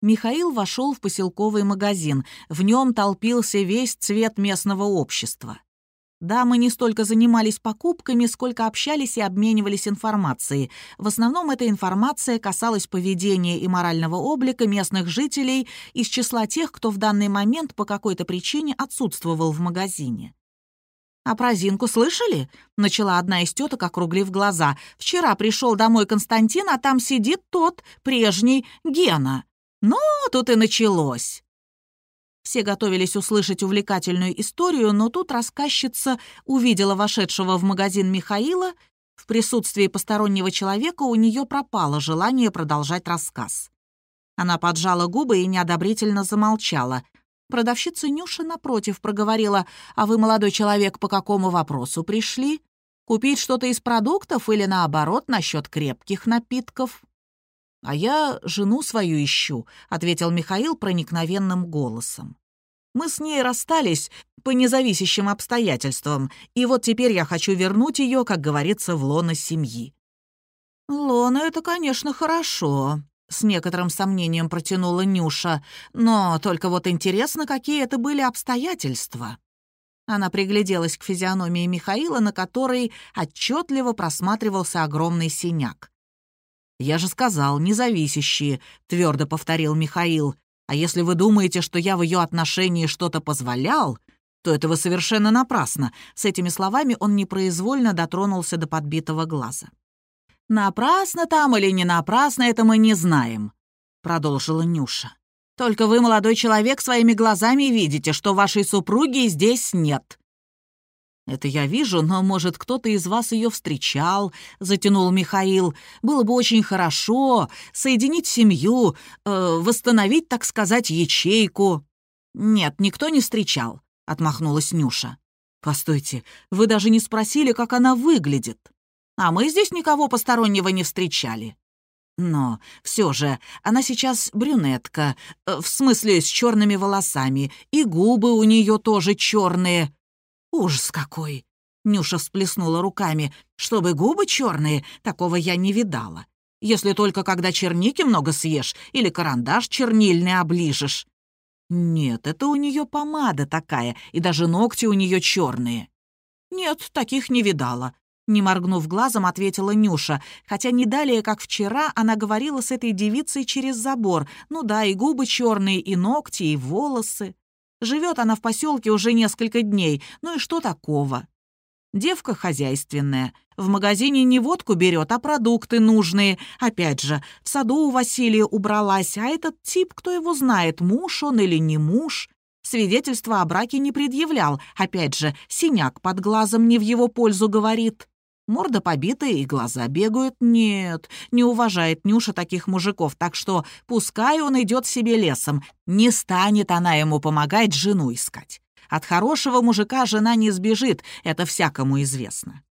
Михаил вошел в поселковый магазин. В нем толпился весь цвет местного общества. Дамы не столько занимались покупками, сколько общались и обменивались информацией. В основном эта информация касалась поведения и морального облика местных жителей из числа тех, кто в данный момент по какой-то причине отсутствовал в магазине. «А про Зинку слышали?» — начала одна из теток, округлив глаза. «Вчера пришел домой Константин, а там сидит тот, прежний, Гена. Ну, тут и началось». Все готовились услышать увлекательную историю, но тут рассказчица увидела вошедшего в магазин Михаила. В присутствии постороннего человека у нее пропало желание продолжать рассказ. Она поджала губы и неодобрительно замолчала. Продавщица Нюша, напротив, проговорила, «А вы, молодой человек, по какому вопросу пришли? Купить что-то из продуктов или, наоборот, насчет крепких напитков?» «А я жену свою ищу», — ответил Михаил проникновенным голосом. «Мы с ней расстались по независящим обстоятельствам, и вот теперь я хочу вернуть ее, как говорится, в лоно семьи». «Лона — это, конечно, хорошо», — с некоторым сомнением протянула Нюша. «Но только вот интересно, какие это были обстоятельства». Она пригляделась к физиономии Михаила, на которой отчетливо просматривался огромный синяк. «Я же сказал, независящие», — твердо повторил Михаил. «А если вы думаете, что я в ее отношении что-то позволял, то это вы совершенно напрасно». С этими словами он непроизвольно дотронулся до подбитого глаза. «Напрасно там или не напрасно, это мы не знаем», — продолжила Нюша. «Только вы, молодой человек, своими глазами видите, что вашей супруги здесь нет. «Это я вижу, но, может, кто-то из вас ее встречал», — затянул Михаил. «Было бы очень хорошо соединить семью, э, восстановить, так сказать, ячейку». «Нет, никто не встречал», — отмахнулась Нюша. «Постойте, вы даже не спросили, как она выглядит. А мы здесь никого постороннего не встречали». Но все же она сейчас брюнетка, э, в смысле с черными волосами, и губы у нее тоже черные. «Ужас какой!» — Нюша всплеснула руками. «Чтобы губы черные, такого я не видала. Если только когда черники много съешь или карандаш чернильный оближешь. Нет, это у нее помада такая, и даже ногти у нее черные. Нет, таких не видала. Не моргнув глазом, ответила Нюша, хотя не далее, как вчера, она говорила с этой девицей через забор. Ну да, и губы черные, и ногти, и волосы. Живет она в поселке уже несколько дней, ну и что такого? Девка хозяйственная. В магазине не водку берет, а продукты нужные. Опять же, в саду у Василия убралась, а этот тип, кто его знает, муж он или не муж. Свидетельства о браке не предъявлял. Опять же, синяк под глазом не в его пользу говорит. Морда побитая и глаза бегают. Нет, не уважает Нюша таких мужиков, так что пускай он идет себе лесом. Не станет она ему помогать жену искать. От хорошего мужика жена не сбежит, это всякому известно.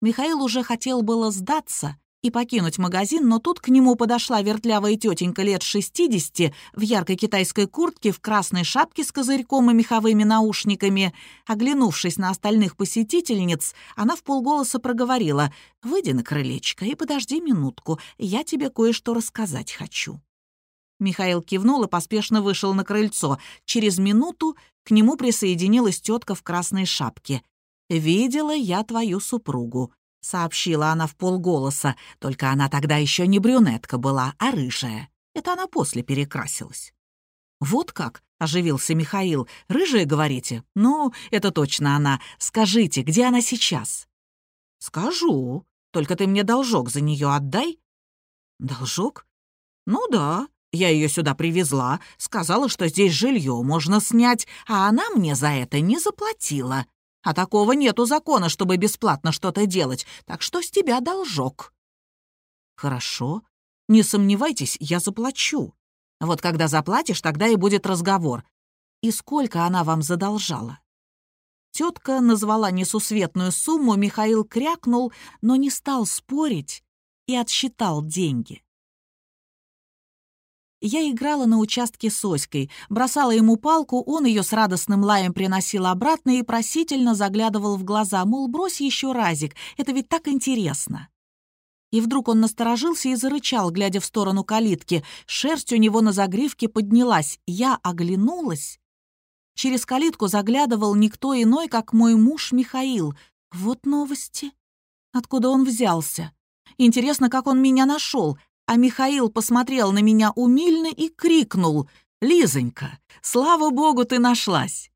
Михаил уже хотел было сдаться, и покинуть магазин, но тут к нему подошла вертлявая тетенька лет 60 в яркой китайской куртке, в красной шапке с козырьком и меховыми наушниками. Оглянувшись на остальных посетительниц, она в полголоса проговорила «Выйди на крылечко и подожди минутку, я тебе кое-что рассказать хочу». Михаил кивнул и поспешно вышел на крыльцо. Через минуту к нему присоединилась тетка в красной шапке. «Видела я твою супругу», — сообщила она в полголоса, только она тогда еще не брюнетка была, а рыжая. Это она после перекрасилась. «Вот как?» — оживился Михаил. «Рыжая, говорите? Ну, это точно она. Скажите, где она сейчас?» «Скажу. Только ты мне должок за нее отдай». «Должок? Ну да. Я ее сюда привезла, сказала, что здесь жилье можно снять, а она мне за это не заплатила. А такого нету закона, чтобы бесплатно что-то делать, так что с тебя должок». «Хорошо. Не сомневайтесь, я заплачу. Вот когда заплатишь, тогда и будет разговор. И сколько она вам задолжала?» Тетка назвала несусветную сумму, Михаил крякнул, но не стал спорить и отсчитал деньги. Я играла на участке с Оськой, бросала ему палку, он ее с радостным лаем приносил обратно и просительно заглядывал в глаза, мол, брось еще разик, это ведь так интересно. И вдруг он насторожился и зарычал, глядя в сторону калитки. Шерсть у него на загривке поднялась. Я оглянулась. Через калитку заглядывал никто иной, как мой муж Михаил. Вот новости. Откуда он взялся? Интересно, как он меня нашел. А Михаил посмотрел на меня умильно и крикнул. «Лизонька, слава богу, ты нашлась!»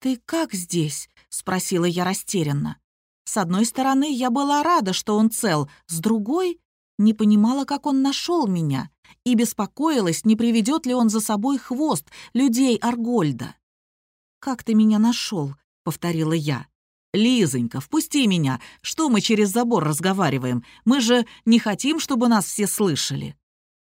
«Ты как здесь?» — спросила я растерянно. С одной стороны, я была рада, что он цел, с другой — не понимала, как он нашел меня, и беспокоилась, не приведет ли он за собой хвост людей Аргольда. «Как ты меня нашел? повторила я. «Лизонька, впусти меня. Что мы через забор разговариваем? Мы же не хотим, чтобы нас все слышали».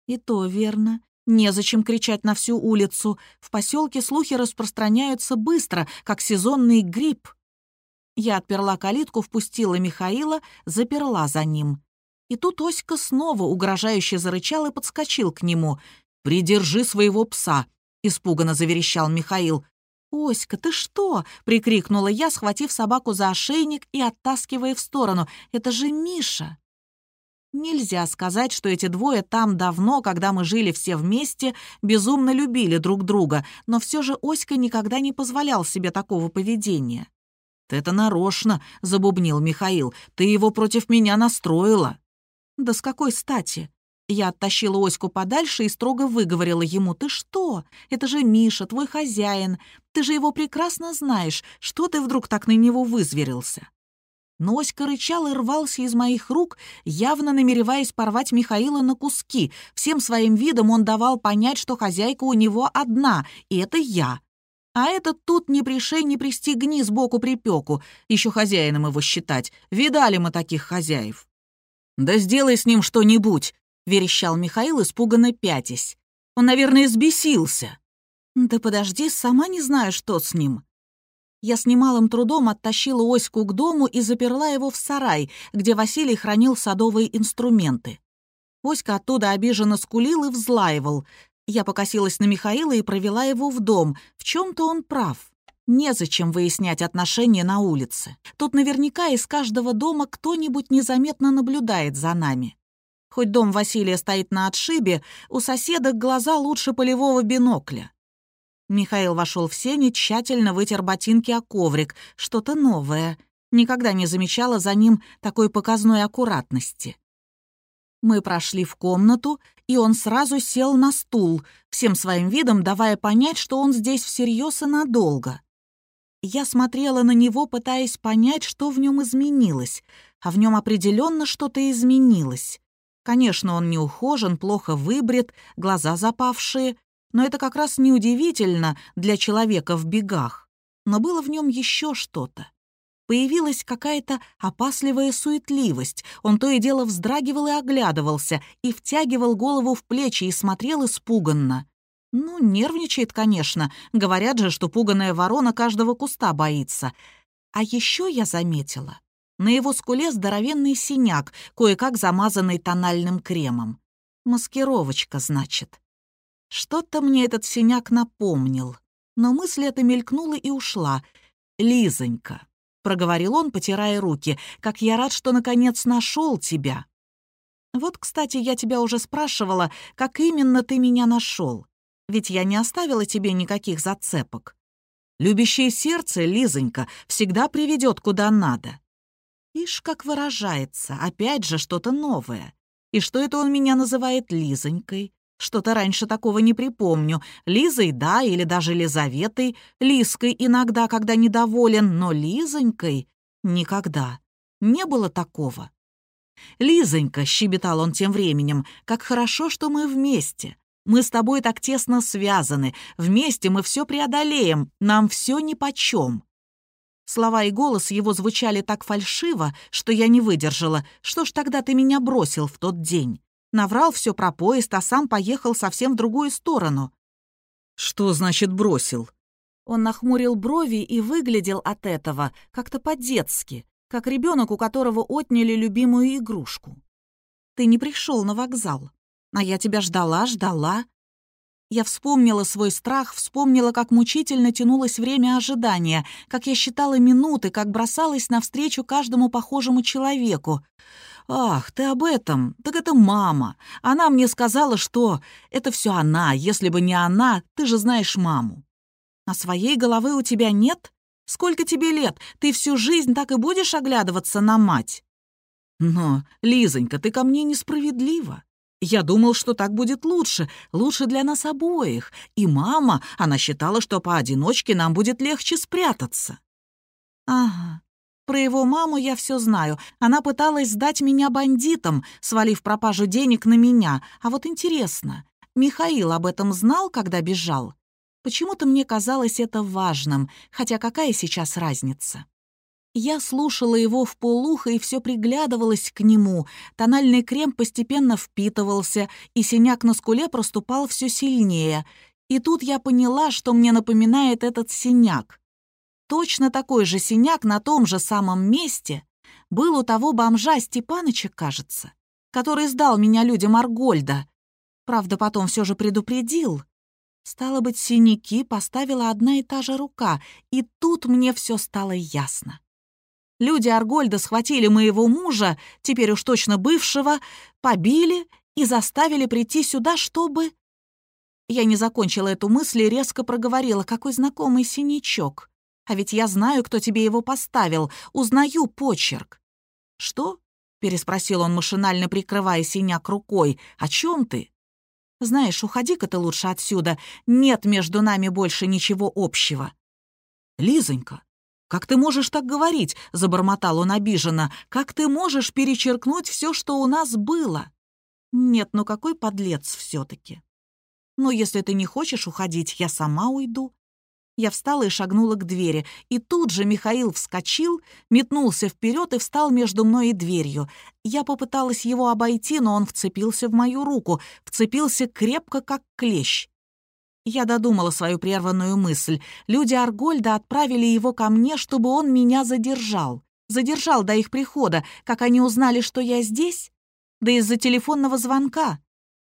«И то верно. Незачем кричать на всю улицу. В поселке слухи распространяются быстро, как сезонный грипп». Я отперла калитку, впустила Михаила, заперла за ним. И тут Оська снова угрожающе зарычал и подскочил к нему. «Придержи своего пса», — испуганно заверещал Михаил. «Оська, ты что?» — прикрикнула я, схватив собаку за ошейник и оттаскивая в сторону. «Это же Миша!» Нельзя сказать, что эти двое там давно, когда мы жили все вместе, безумно любили друг друга, но все же Оська никогда не позволял себе такого поведения. «Ты это нарочно», — забубнил Михаил. «Ты его против меня настроила». «Да с какой стати?» Я оттащила Оську подальше и строго выговорила ему. «Ты что? Это же Миша, твой хозяин. Ты же его прекрасно знаешь. Что ты вдруг так на него вызверился?» Но Оська рычал и рвался из моих рук, явно намереваясь порвать Михаила на куски. Всем своим видом он давал понять, что хозяйка у него одна, и это я. А этот тут не пришей, не пристегни, сбоку припеку. Еще хозяином его считать. Видали мы таких хозяев. «Да сделай с ним что-нибудь», — верещал Михаил, испуганно пятясь. «Он, наверное, сбесился». «Да подожди, сама не знаю, что с ним». Я с немалым трудом оттащила Оську к дому и заперла его в сарай, где Василий хранил садовые инструменты. Оська оттуда обиженно скулил и взлаивал. Я покосилась на Михаила и провела его в дом. В чем то он прав. Незачем выяснять отношения на улице. Тут наверняка из каждого дома кто-нибудь незаметно наблюдает за нами. Хоть дом Василия стоит на отшибе, у соседок глаза лучше полевого бинокля. Михаил вошел в сени, тщательно вытер ботинки о коврик. Что-то новое. Никогда не замечала за ним такой показной аккуратности. Мы прошли в комнату, и он сразу сел на стул, всем своим видом давая понять, что он здесь всерьез и надолго. Я смотрела на него, пытаясь понять, что в нем изменилось, а в нем определенно что-то изменилось. Конечно, он не ухожен, плохо выбрит, глаза запавшие, но это как раз неудивительно для человека в бегах. Но было в нем еще что-то. Появилась какая-то опасливая суетливость. Он то и дело вздрагивал и оглядывался, и втягивал голову в плечи и смотрел испуганно. Ну, нервничает, конечно. Говорят же, что пуганая ворона каждого куста боится. А еще я заметила. На его скуле здоровенный синяк, кое-как замазанный тональным кремом. Маскировочка, значит. Что-то мне этот синяк напомнил. Но мысль эта мелькнула и ушла. «Лизонька, проговорил он, потирая руки. «Как я рад, что наконец нашел тебя!» «Вот, кстати, я тебя уже спрашивала, как именно ты меня нашел. Ведь я не оставила тебе никаких зацепок. Любящее сердце, Лизонька, всегда приведет куда надо». Ишь, как выражается, опять же что-то новое. И что это он меня называет Лизонькой? Что-то раньше такого не припомню. Лизой, да, или даже Лизаветой. Лизкой иногда, когда недоволен, но Лизонькой — никогда. Не было такого. «Лизонька», — щебетал он тем временем, — «как хорошо, что мы вместе. Мы с тобой так тесно связаны. Вместе мы все преодолеем. Нам все нипочем». Слова и голос его звучали так фальшиво, что я не выдержала. «Что ж тогда ты меня бросил в тот день?» Наврал все про поезд, а сам поехал совсем в другую сторону. «Что значит бросил?» Он нахмурил брови и выглядел от этого как-то по-детски, как ребенок, у которого отняли любимую игрушку. «Ты не пришел на вокзал, а я тебя ждала, ждала». Я вспомнила свой страх, вспомнила, как мучительно тянулось время ожидания, как я считала минуты, как бросалась навстречу каждому похожему человеку. «Ах, ты об этом? Так это мама. Она мне сказала, что это все она. Если бы не она, ты же знаешь маму». «А своей головы у тебя нет? Сколько тебе лет? Ты всю жизнь так и будешь оглядываться на мать?» «Но, Лизонька, ты ко мне несправедлива. Я думал, что так будет лучше, лучше для нас обоих. И мама, она считала, что поодиночке нам будет легче спрятаться». «Ага, про его маму я все знаю. Она пыталась сдать меня бандитам, свалив пропажу денег на меня. А вот интересно, Михаил об этом знал, когда бежал? Почему-то мне казалось это важным, хотя какая сейчас разница? Я слушала его в полухо и все приглядывалась к нему. Тональный крем постепенно впитывался, и синяк на скуле проступал все сильнее. И тут я поняла, что мне напоминает этот синяк. Точно такой же синяк на том же самом месте был у того бомжа Степаныча, кажется, который сдал меня людям Аргольда. Правда, потом все же предупредил. Стало быть, синяки поставила одна и та же рука, и тут мне все стало ясно. Люди Аргольда схватили моего мужа, теперь уж точно бывшего, побили и заставили прийти сюда, чтобы... Я не закончила эту мысль и резко проговорила, какой знакомый синячок. А ведь я знаю, кто тебе его поставил, узнаю почерк». «Что?» — переспросил он, машинально прикрывая синяк рукой. «О чем ты?» «Знаешь, уходи-ка ты лучше отсюда. Нет между нами больше ничего общего». «Лизонька, как ты можешь так говорить?» — забормотал он обиженно. «Как ты можешь перечеркнуть все, что у нас было?» «Нет, ну какой подлец все таки «Ну, если ты не хочешь уходить, я сама уйду. Я встала и шагнула к двери, и тут же Михаил вскочил, метнулся вперед и встал между мной и дверью. Я попыталась его обойти, но он вцепился в мою руку, вцепился крепко, как клещ. Я додумала свою прерванную мысль. Люди Аргольда отправили его ко мне, чтобы он меня задержал. Задержал до их прихода, как они узнали, что я здесь? Да из-за телефонного звонка.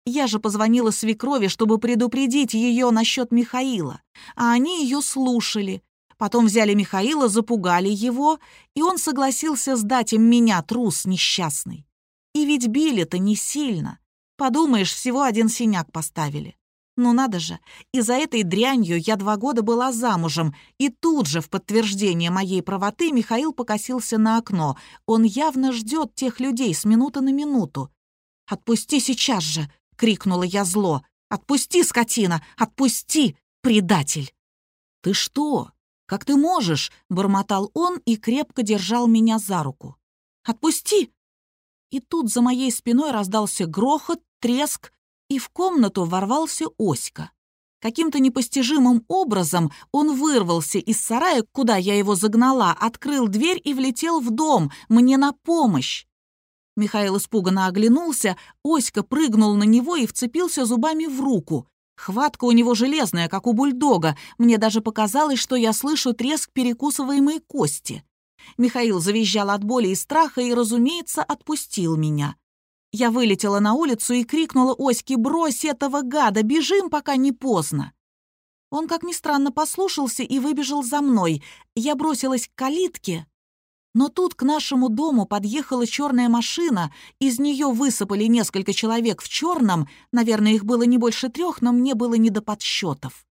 Я же позвонила свекрови, чтобы предупредить ее насчет Михаила, а они ее слушали. Потом взяли Михаила, запугали его, и он согласился сдать им меня, трус несчастный. И ведь били-то не сильно. Подумаешь, всего один синяк поставили. Ну надо же, и за этой дрянью я два года была замужем, и тут же в подтверждение моей правоты Михаил покосился на окно. Он явно ждет тех людей с минуты на минуту. «Отпусти сейчас же!» — крикнула я зло. «Отпусти, скотина! Отпусти, предатель!» «Ты что? Как ты можешь?» — бормотал он и крепко держал меня за руку. «Отпусти!» И тут за моей спиной раздался грохот, треск, и в комнату ворвался Оська. Каким-то непостижимым образом он вырвался из сарая, куда я его загнала, открыл дверь и влетел в дом, мне на помощь. Михаил испуганно оглянулся, Оська прыгнул на него и вцепился зубами в руку. Хватка у него железная, как у бульдога. Мне даже показалось, что я слышу треск перекусываемой кости. Михаил завизжал от боли и страха и, разумеется, отпустил меня. Я вылетела на улицу и крикнула Оське «Брось этого гада! Бежим, пока не поздно!» Он, как ни странно, послушался и выбежал за мной. Я бросилась к калитке, но тут к нашему дому подъехала черная машина, из нее высыпали несколько человек в черном, наверное, их было не больше трех, но мне было не до подсчетов.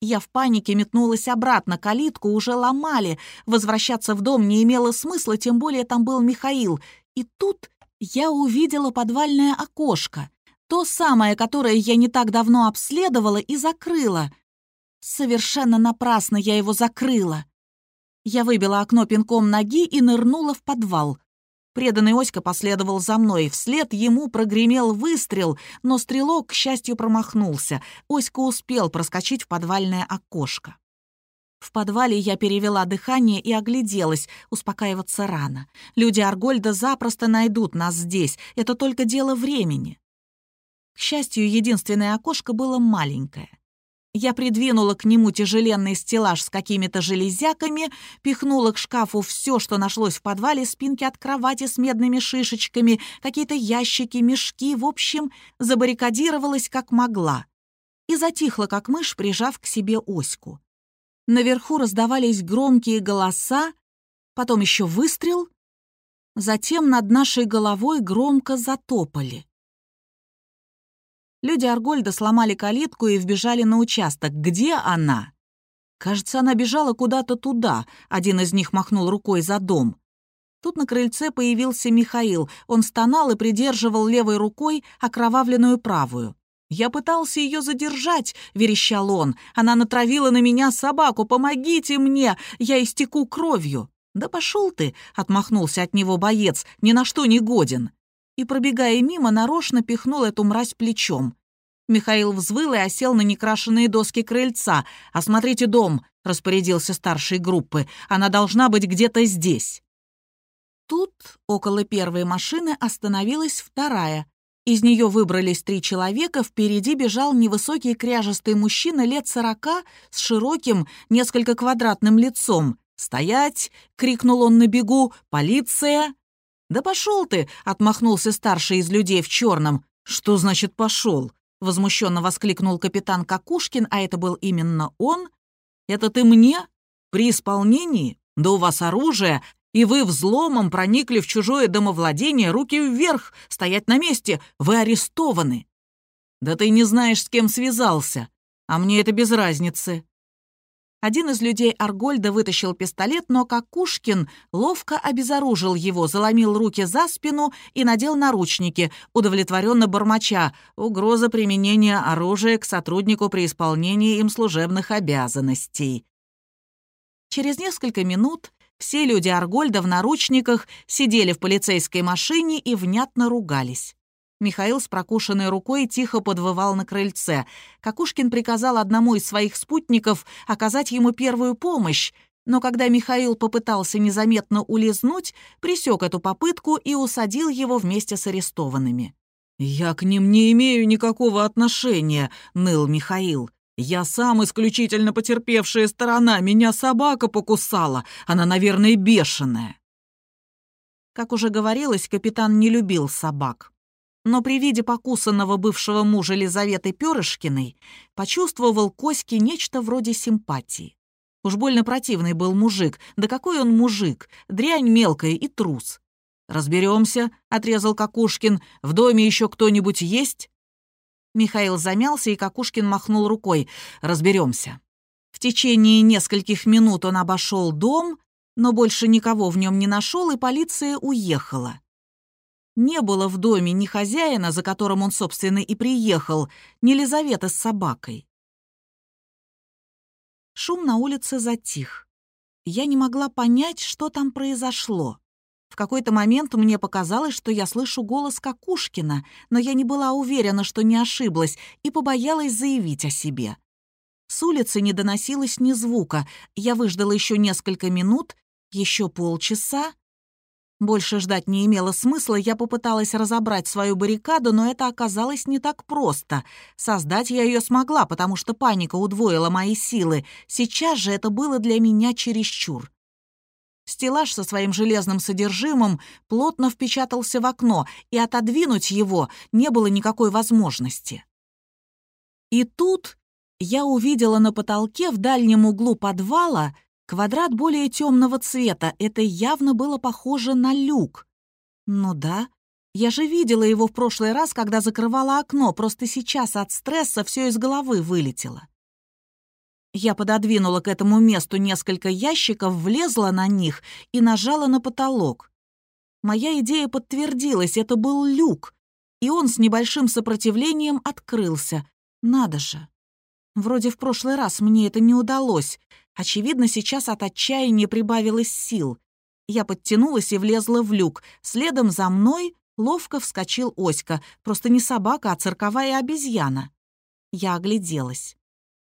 Я в панике метнулась обратно, калитку уже ломали, возвращаться в дом не имело смысла, тем более там был Михаил. И тут я увидела подвальное окошко, то самое, которое я не так давно обследовала и закрыла. Совершенно напрасно я его закрыла. Я выбила окно пинком ноги и нырнула в подвал. Преданный Оська последовал за мной. Вслед ему прогремел выстрел, но стрелок, к счастью, промахнулся. Оська успел проскочить в подвальное окошко. В подвале я перевела дыхание и огляделась, успокаиваться рано. Люди Аргольда запросто найдут нас здесь, это только дело времени. К счастью, единственное окошко было маленькое. Я придвинула к нему тяжеленный стеллаж с какими-то железяками, пихнула к шкафу все, что нашлось в подвале, спинки от кровати с медными шишечками, какие-то ящики, мешки, в общем, забаррикадировалась как могла. И затихла, как мышь, прижав к себе оську. Наверху раздавались громкие голоса, потом еще выстрел, Затем над нашей головой громко затопали. Люди Аргольда сломали калитку и вбежали на участок. Где она? Кажется, она бежала куда-то туда. Один из них махнул рукой за дом. Тут на крыльце появился Михаил. Он стонал и придерживал левой рукой окровавленную правую. «Я пытался ее задержать», — верещал он. «Она натравила на меня собаку. Помогите мне! Я истеку кровью!» «Да пошел ты!» — отмахнулся от него боец. «Ни на что не годен!» И, пробегая мимо, нарочно пихнул эту мразь плечом. Михаил взвыл и осел на некрашенные доски крыльца. «Осмотрите дом», — распорядился старшей группы. «Она должна быть где-то здесь». Тут, около первой машины, остановилась вторая. Из нее выбрались три человека, впереди бежал невысокий кряжестый мужчина лет сорока с широким, несколько квадратным лицом. «Стоять!» — крикнул он на бегу. «Полиция!» «Да пошел ты!» — отмахнулся старший из людей в черном. «Что значит пошел?» — возмущенно воскликнул капитан Какушкин, а это был именно он. «Это ты мне? При исполнении? Да у вас оружие, и вы взломом проникли в чужое домовладение, руки вверх, стоять на месте, вы арестованы. Да ты не знаешь, с кем связался, а мне это без разницы. Один из людей Аргольда вытащил пистолет, но Какушкин ловко обезоружил его, заломил руки за спину и надел наручники, удовлетворенно бормоча «Угроза применения оружия к сотруднику при исполнении им служебных обязанностей». Через несколько минут все люди Аргольда в наручниках сидели в полицейской машине и внятно ругались. Михаил с прокушенной рукой тихо подвывал на крыльце. Какушкин приказал одному из своих спутников оказать ему первую помощь, но когда Михаил попытался незаметно улизнуть, пресек эту попытку и усадил его вместе с арестованными. «Я к ним не имею никакого отношения», — ныл Михаил. Я сам исключительно потерпевшая сторона, меня собака покусала, она, наверное, бешеная. Как уже говорилось, капитан не любил собак. Но при виде покусанного бывшего мужа Лизаветы Пёрышкиной почувствовал Коське нечто вроде симпатии. Уж больно противный был мужик. Да какой он мужик? Дрянь мелкая и трус. «Разберемся», — отрезал Какушкин. «В доме еще кто-нибудь есть?» Михаил замялся, и Какушкин махнул рукой. «Разберемся». В течение нескольких минут он обошел дом, но больше никого в нем не нашел, и полиция уехала. Не было в доме ни хозяина, за которым он, собственно, и приехал, ни Лизаветы с собакой. Шум на улице затих. Я не могла понять, что там произошло. В какой-то момент мне показалось, что я слышу голос Какушкина, но я не была уверена, что не ошиблась, и побоялась заявить о себе. С улицы не доносилось ни звука. Я выждала еще несколько минут, еще полчаса. Больше ждать не имело смысла, я попыталась разобрать свою баррикаду, но это оказалось не так просто. Создать я ее смогла, потому что паника удвоила мои силы. Сейчас же это было для меня чересчур. Стеллаж со своим железным содержимым плотно впечатался в окно, и отодвинуть его не было никакой возможности. И тут я увидела на потолке в дальнем углу подвала квадрат более темного цвета. Это явно было похоже на люк. Ну да, я же видела его в прошлый раз, когда закрывала окно, просто сейчас от стресса все из головы вылетело. Я пододвинула к этому месту несколько ящиков, влезла на них и нажала на потолок. Моя идея подтвердилась, это был люк, и он с небольшим сопротивлением открылся. Надо же. Вроде в прошлый раз мне это не удалось. Очевидно, сейчас от отчаяния прибавилось сил. Я подтянулась и влезла в люк. Следом за мной ловко вскочил Оська. Просто не собака, а цирковая обезьяна. Я огляделась.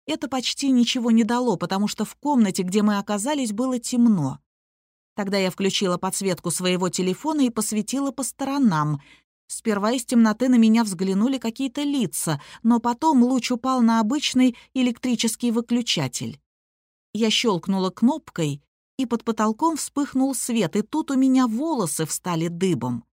Это почти ничего не дало, потому что в комнате, где мы оказались, было темно. Тогда я включила подсветку своего телефона и посветила по сторонам. Сперва из темноты на меня взглянули какие-то лица, но потом луч упал на обычный электрический выключатель. Я щелкнула кнопкой, и под потолком вспыхнул свет, и тут у меня волосы встали дыбом.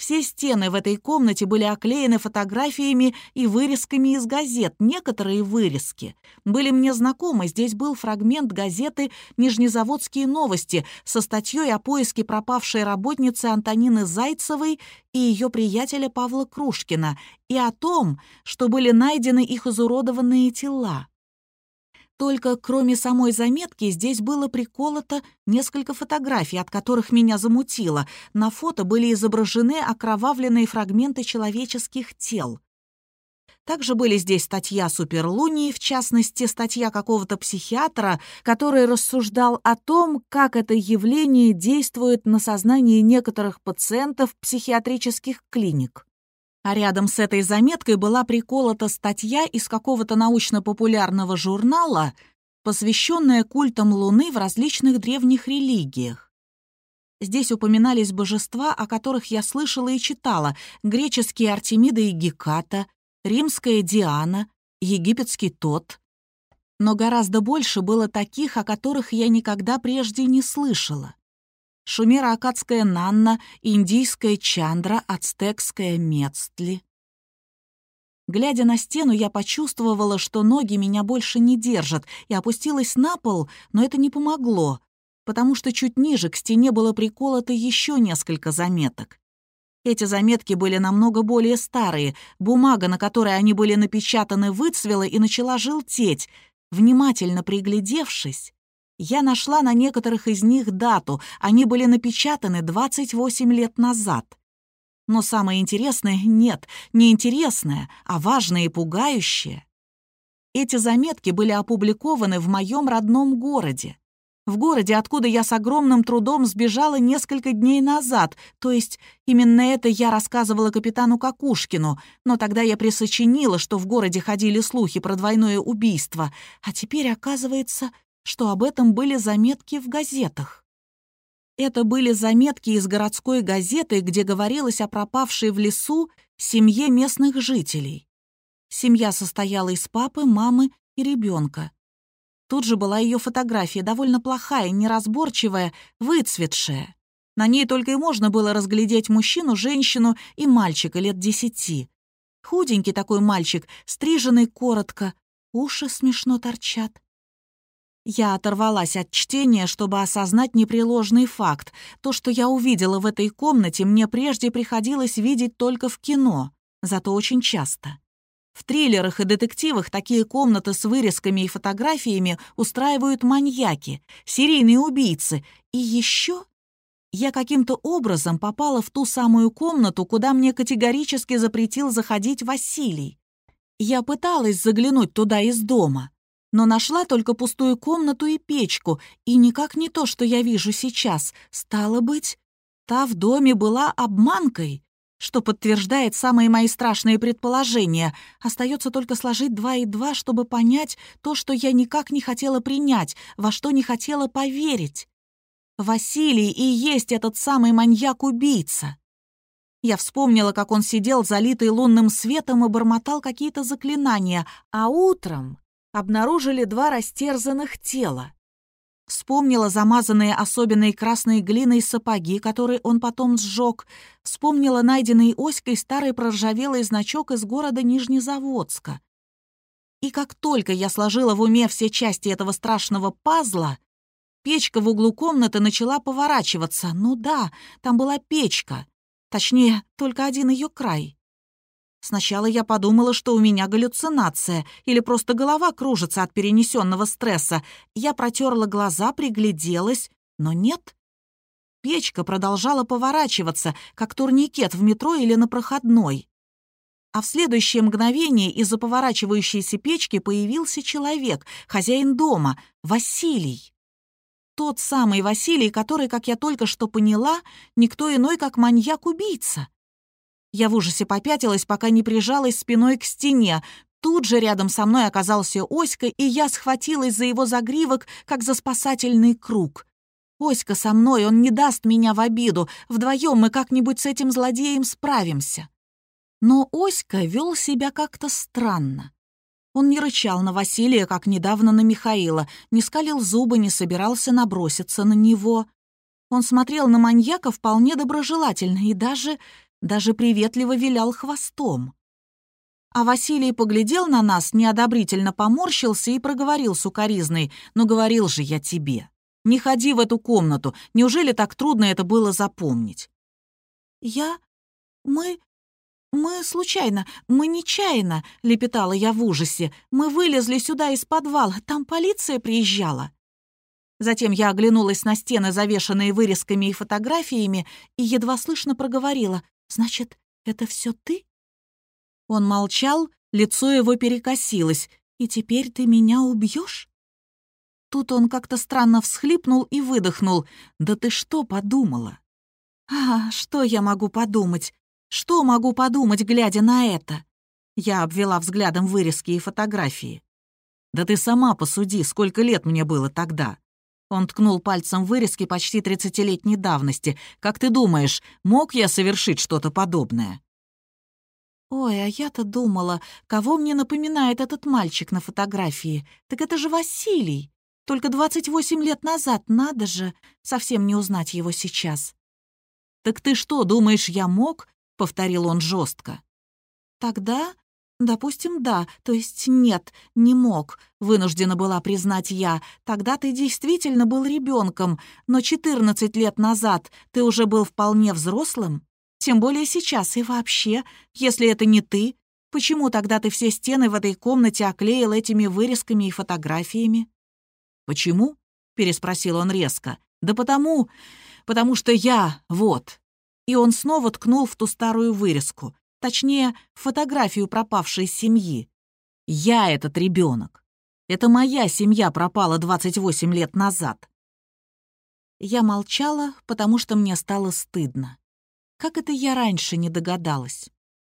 Все стены в этой комнате были оклеены фотографиями и вырезками из газет. Некоторые вырезки были мне знакомы. Здесь был фрагмент газеты «Нижнезаводские новости» со статьей о поиске пропавшей работницы Антонины Зайцевой и ее приятеля Павла Крушкина и о том, что были найдены их изуродованные тела. Только кроме самой заметки здесь было приколото несколько фотографий, от которых меня замутило. На фото были изображены окровавленные фрагменты человеческих тел. Также были здесь статья Суперлунии, в частности, статья какого-то психиатра, который рассуждал о том, как это явление действует на сознание некоторых пациентов психиатрических клиник. А рядом с этой заметкой была приколота статья из какого-то научно-популярного журнала, посвященная культам Луны в различных древних религиях. Здесь упоминались божества, о которых я слышала и читала, греческие Артемида и Геката, римская Диана, египетский Тот. Но гораздо больше было таких, о которых я никогда прежде не слышала шумеро-акадская Нанна, индийская Чандра, ацтекская Мецтли. Глядя на стену, я почувствовала, что ноги меня больше не держат, и опустилась на пол, но это не помогло, потому что чуть ниже к стене было приколото еще несколько заметок. Эти заметки были намного более старые, бумага, на которой они были напечатаны, выцвела и начала желтеть. Внимательно приглядевшись, я нашла на некоторых из них дату, они были напечатаны 28 лет назад. Но самое интересное — нет, не интересное, а важное и пугающее. Эти заметки были опубликованы в моем родном городе. В городе, откуда я с огромным трудом сбежала несколько дней назад, то есть именно это я рассказывала капитану Какушкину, но тогда я присочинила, что в городе ходили слухи про двойное убийство, а теперь, оказывается, что об этом были заметки в газетах. Это были заметки из городской газеты, где говорилось о пропавшей в лесу семье местных жителей. Семья состояла из папы, мамы и ребенка. Тут же была ее фотография, довольно плохая, неразборчивая, выцветшая. На ней только и можно было разглядеть мужчину, женщину и мальчика лет десяти. Худенький такой мальчик, стриженный коротко, уши смешно торчат. Я оторвалась от чтения, чтобы осознать непреложный факт. То, что я увидела в этой комнате, мне прежде приходилось видеть только в кино, зато очень часто. В триллерах и детективах такие комнаты с вырезками и фотографиями устраивают маньяки, серийные убийцы. И еще я каким-то образом попала в ту самую комнату, куда мне категорически запретил заходить Василий. Я пыталась заглянуть туда из дома, но нашла только пустую комнату и печку, и никак не то, что я вижу сейчас. Стало быть, та в доме была обманкой, что подтверждает самые мои страшные предположения. Остается только сложить два и два, чтобы понять то, что я никак не хотела принять, во что не хотела поверить. Василий и есть этот самый маньяк-убийца. Я вспомнила, как он сидел, залитый лунным светом, и бормотал какие-то заклинания, а утром обнаружили два растерзанных тела. Вспомнила замазанные особенной красной глиной сапоги, которые он потом сжег. Вспомнила найденный Оськой старый проржавелый значок из города Нижнезаводска. И как только я сложила в уме все части этого страшного пазла, печка в углу комнаты начала поворачиваться. Ну да, там была печка. Точнее, только один ее край. Сначала я подумала, что у меня галлюцинация или просто голова кружится от перенесенного стресса. Я протерла глаза, пригляделась, но нет. Печка продолжала поворачиваться, как турникет в метро или на проходной. А в следующее мгновение из-за поворачивающейся печки появился человек, хозяин дома, Василий. Тот самый Василий, который, как я только что поняла, никто иной, как маньяк-убийца. Я в ужасе попятилась, пока не прижалась спиной к стене. Тут же рядом со мной оказался Оська, и я схватилась за его загривок, как за спасательный круг. Оська со мной, он не даст меня в обиду. Вдвоем мы как-нибудь с этим злодеем справимся. Но Оська вел себя как-то странно. Он не рычал на Василия, как недавно на Михаила, не скалил зубы, не собирался наброситься на него. Он смотрел на маньяка вполне доброжелательно и даже даже приветливо вилял хвостом. А Василий поглядел на нас, неодобрительно поморщился и проговорил сукоризной, «Ну говорил же я тебе, не ходи в эту комнату, неужели так трудно это было запомнить?» «Я... мы... мы случайно, мы нечаянно», — лепетала я в ужасе. «Мы вылезли сюда из подвала, там полиция приезжала». Затем я оглянулась на стены, завешанные вырезками и фотографиями, и едва слышно проговорила. «Значит, это все ты?» Он молчал, лицо его перекосилось. «И теперь ты меня убьешь? Тут он как-то странно всхлипнул и выдохнул. «Да ты что подумала?» «А, что я могу подумать? Что могу подумать, глядя на это?» Я обвела взглядом вырезки и фотографии. «Да ты сама посуди, сколько лет мне было тогда!» Он ткнул пальцем вырезки почти тридцатилетней давности. «Как ты думаешь, мог я совершить что-то подобное?» «Ой, а я-то думала, кого мне напоминает этот мальчик на фотографии? Так это же Василий. Только 28 лет назад, надо же, совсем не узнать его сейчас». «Так ты что, думаешь, я мог?» — повторил он жестко. «Тогда, допустим, да, то есть нет, не мог», — вынуждена была признать я. «Тогда ты действительно был ребенком, но 14 лет назад ты уже был вполне взрослым». Тем более сейчас и вообще, если это не ты, почему тогда ты все стены в этой комнате оклеил этими вырезками и фотографиями?» «Почему?» — переспросил он резко. «Да потому... потому что я... вот». И он снова ткнул в ту старую вырезку, точнее, фотографию пропавшей семьи. «Я этот ребенок. Это моя семья пропала 28 лет назад». Я молчала, потому что мне стало стыдно. Как это я раньше не догадалась?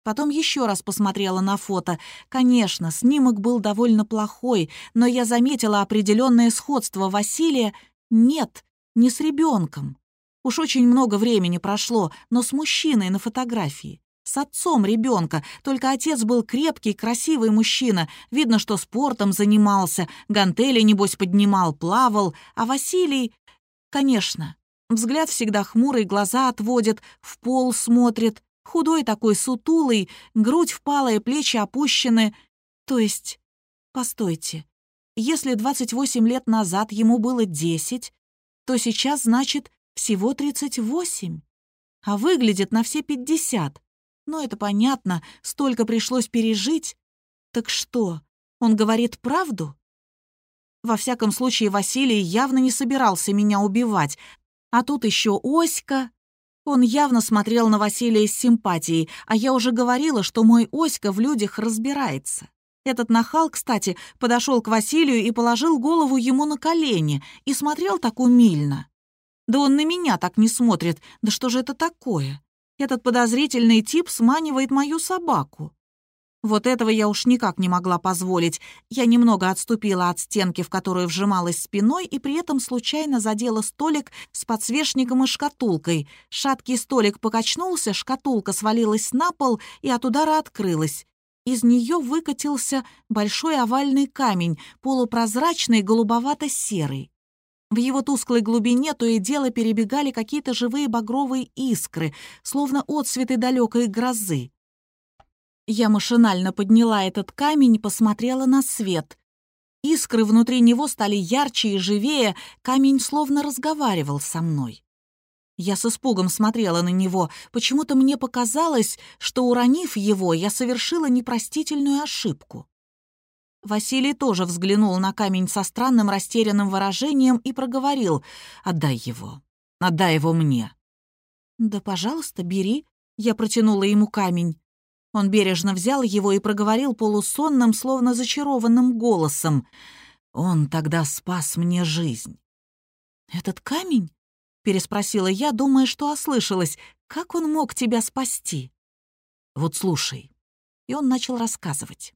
Потом еще раз посмотрела на фото. Конечно, снимок был довольно плохой, но я заметила определенное сходство Василия. Нет, не с ребенком. Уж очень много времени прошло, но с мужчиной на фотографии. С отцом ребенка, только отец был крепкий, красивый мужчина. Видно, что спортом занимался, гантели, небось, поднимал, плавал. А Василий... Конечно, Взгляд всегда хмурый, глаза отводит, в пол смотрит. Худой такой, сутулый, грудь впалая, плечи опущены. То есть, постойте, если 28 лет назад ему было 10, то сейчас, значит, всего 38. А выглядит на все 50. Но это понятно, столько пришлось пережить. Так что, он говорит правду? Во всяком случае, Василий явно не собирался меня убивать, а тут еще Оська. Он явно смотрел на Василия с симпатией, а я уже говорила, что мой Оська в людях разбирается. Этот нахал, кстати, подошел к Василию и положил голову ему на колени и смотрел так умильно. Да он на меня так не смотрит, да что же это такое? Этот подозрительный тип сманивает мою собаку. Вот этого я уж никак не могла позволить. Я немного отступила от стенки, в которую вжималась спиной, и при этом случайно задела столик с подсвечником и шкатулкой. Шаткий столик покачнулся, шкатулка свалилась на пол и от удара открылась. Из нее выкатился большой овальный камень, полупрозрачный, голубовато-серый. В его тусклой глубине то и дело перебегали какие-то живые багровые искры, словно отсветы далекой грозы. Я машинально подняла этот камень и посмотрела на свет. Искры внутри него стали ярче и живее, камень словно разговаривал со мной. Я с испугом смотрела на него. Почему-то мне показалось, что, уронив его, я совершила непростительную ошибку. Василий тоже взглянул на камень со странным растерянным выражением и проговорил «Отдай его, отдай его мне». «Да, пожалуйста, бери», — я протянула ему камень. Он бережно взял его и проговорил полусонным, словно зачарованным голосом. «Он тогда спас мне жизнь». «Этот камень?» — переспросила я, думая, что ослышалась. «Как он мог тебя спасти?» «Вот слушай». И он начал рассказывать.